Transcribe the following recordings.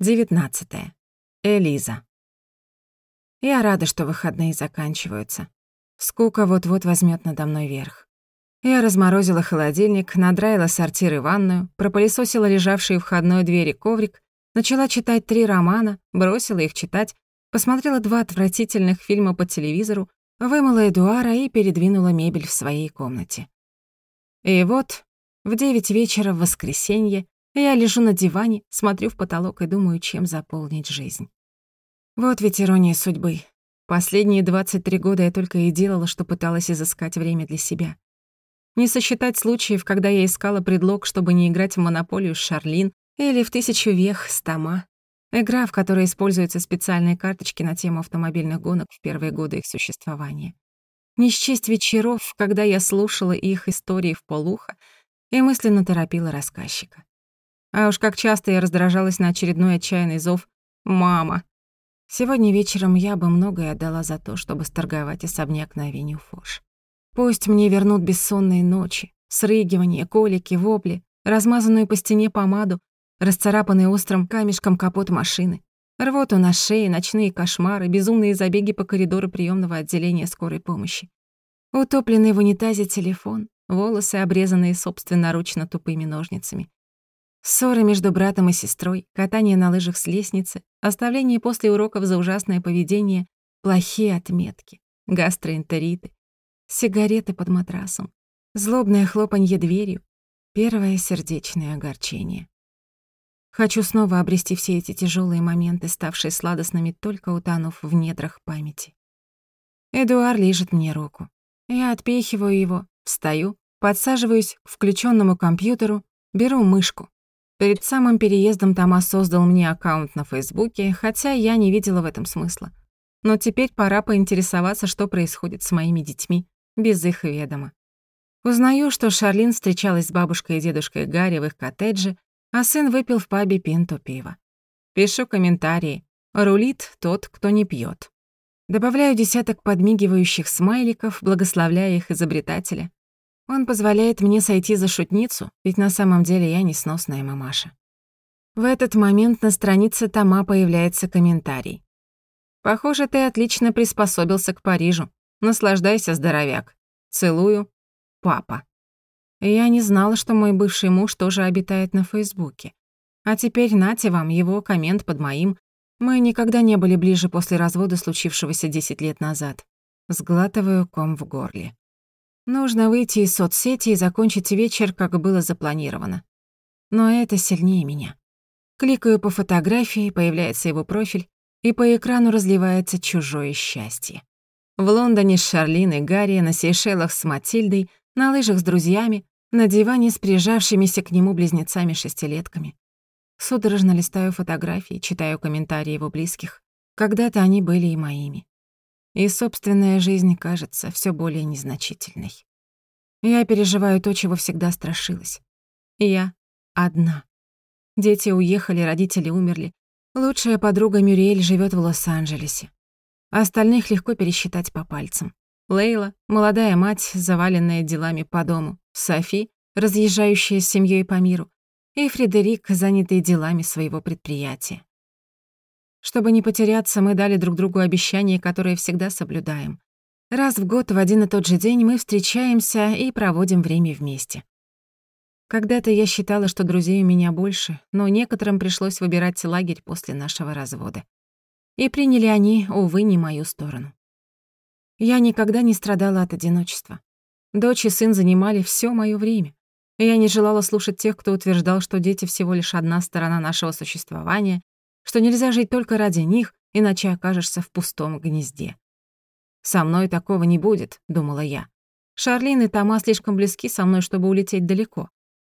19. Элиза. Я рада, что выходные заканчиваются. Скука вот-вот возьмет надо мной верх. Я разморозила холодильник, надраила сортир и ванную, пропылесосила лежавшие в входной двери коврик, начала читать три романа, бросила их читать, посмотрела два отвратительных фильма по телевизору, вымыла Эдуара и передвинула мебель в своей комнате. И вот в девять вечера в воскресенье я лежу на диване, смотрю в потолок и думаю, чем заполнить жизнь. Вот ведь ирония судьбы. Последние 23 года я только и делала, что пыталась изыскать время для себя. Не сосчитать случаев, когда я искала предлог, чтобы не играть в монополию с Шарлин или в «Тысячу вех» с Тома. Игра, в которой используются специальные карточки на тему автомобильных гонок в первые годы их существования. Не счесть вечеров, когда я слушала их истории в полухо и мысленно торопила рассказчика. А уж как часто я раздражалась на очередной отчаянный зов «Мама!». Сегодня вечером я бы многое отдала за то, чтобы сторговать особняк на авеню Фош. Пусть мне вернут бессонные ночи, срыгивание, колики, вопли, размазанную по стене помаду, расцарапанный острым камешком капот машины, рвоту на шее, ночные кошмары, безумные забеги по коридору приемного отделения скорой помощи. Утопленный в унитазе телефон, волосы, обрезанные собственноручно тупыми ножницами, Ссоры между братом и сестрой, катание на лыжах с лестницы, оставление после уроков за ужасное поведение, плохие отметки, гастроэнтериты, сигареты под матрасом, злобное хлопанье дверью, первое сердечное огорчение. Хочу снова обрести все эти тяжелые моменты, ставшие сладостными, только утонув в недрах памяти. Эдуар лижет мне руку. Я отпихиваю его, встаю, подсаживаюсь к включенному компьютеру, беру мышку, Перед самым переездом Томас создал мне аккаунт на Фейсбуке, хотя я не видела в этом смысла. Но теперь пора поинтересоваться, что происходит с моими детьми, без их ведома. Узнаю, что Шарлин встречалась с бабушкой и дедушкой Гарри в их коттедже, а сын выпил в пабе пинту пива. Пишу комментарии. Рулит тот, кто не пьет. Добавляю десяток подмигивающих смайликов, благословляя их изобретателя. Он позволяет мне сойти за шутницу, ведь на самом деле я несносная мамаша. В этот момент на странице Тома появляется комментарий. «Похоже, ты отлично приспособился к Парижу. Наслаждайся, здоровяк. Целую. Папа». Я не знала, что мой бывший муж тоже обитает на Фейсбуке. А теперь нате вам его коммент под моим. Мы никогда не были ближе после развода, случившегося 10 лет назад. Сглатываю ком в горле. Нужно выйти из соцсети и закончить вечер, как было запланировано. Но это сильнее меня. Кликаю по фотографии, появляется его профиль, и по экрану разливается чужое счастье. В Лондоне с Шарлин и Гарри, на Сейшелах с Матильдой, на лыжах с друзьями, на диване с прижавшимися к нему близнецами-шестилетками. Судорожно листаю фотографии, читаю комментарии его близких. Когда-то они были и моими и собственная жизнь кажется все более незначительной. Я переживаю то, чего всегда страшилась. Я одна. Дети уехали, родители умерли. Лучшая подруга Мюриэль живет в Лос-Анджелесе. Остальных легко пересчитать по пальцам. Лейла, молодая мать, заваленная делами по дому. Софи, разъезжающая с семьей по миру. И Фредерик, занятый делами своего предприятия. Чтобы не потеряться, мы дали друг другу обещание, которое всегда соблюдаем. Раз в год в один и тот же день мы встречаемся и проводим время вместе. Когда-то я считала, что друзей у меня больше, но некоторым пришлось выбирать лагерь после нашего развода. И приняли они, увы, не мою сторону. Я никогда не страдала от одиночества. Дочь и сын занимали все моё время. Я не желала слушать тех, кто утверждал, что дети всего лишь одна сторона нашего существования, что нельзя жить только ради них, иначе окажешься в пустом гнезде. «Со мной такого не будет», — думала я. Шарлин и Тома слишком близки со мной, чтобы улететь далеко.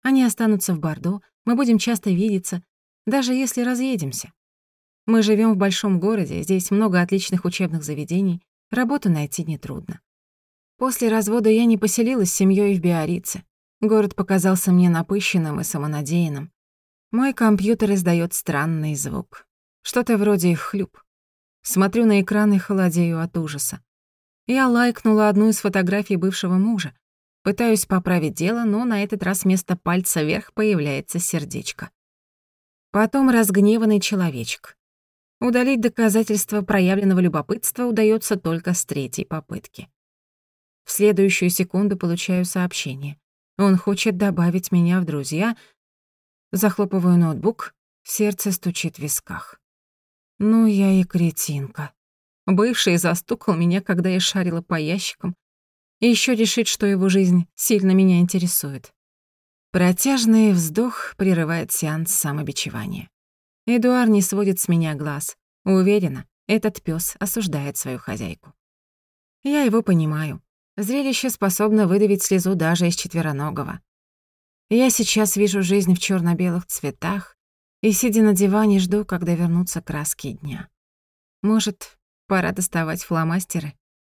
Они останутся в Бордо, мы будем часто видеться, даже если разъедемся. Мы живем в большом городе, здесь много отличных учебных заведений, работу найти нетрудно. После развода я не поселилась с семьёй в Биорице. Город показался мне напыщенным и самонадеянным. Мой компьютер издает странный звук. Что-то вроде хлюп. Смотрю на экран и холодею от ужаса. Я лайкнула одну из фотографий бывшего мужа. Пытаюсь поправить дело, но на этот раз вместо пальца вверх появляется сердечко. Потом разгневанный человечек. Удалить доказательства проявленного любопытства удается только с третьей попытки. В следующую секунду получаю сообщение. Он хочет добавить меня в друзья. Захлопываю ноутбук, сердце стучит в висках. Ну я и кретинка. Бывший застукал меня, когда я шарила по ящикам, и ещё решит, что его жизнь сильно меня интересует. Протяжный вздох прерывает сеанс самобичевания. Эдуар не сводит с меня глаз. Уверена, этот пёс осуждает свою хозяйку. Я его понимаю. Зрелище способно выдавить слезу даже из четвероногого. Я сейчас вижу жизнь в чёрно белых цветах и, сидя на диване, жду, когда вернутся краски дня. Может, пора доставать фломастеры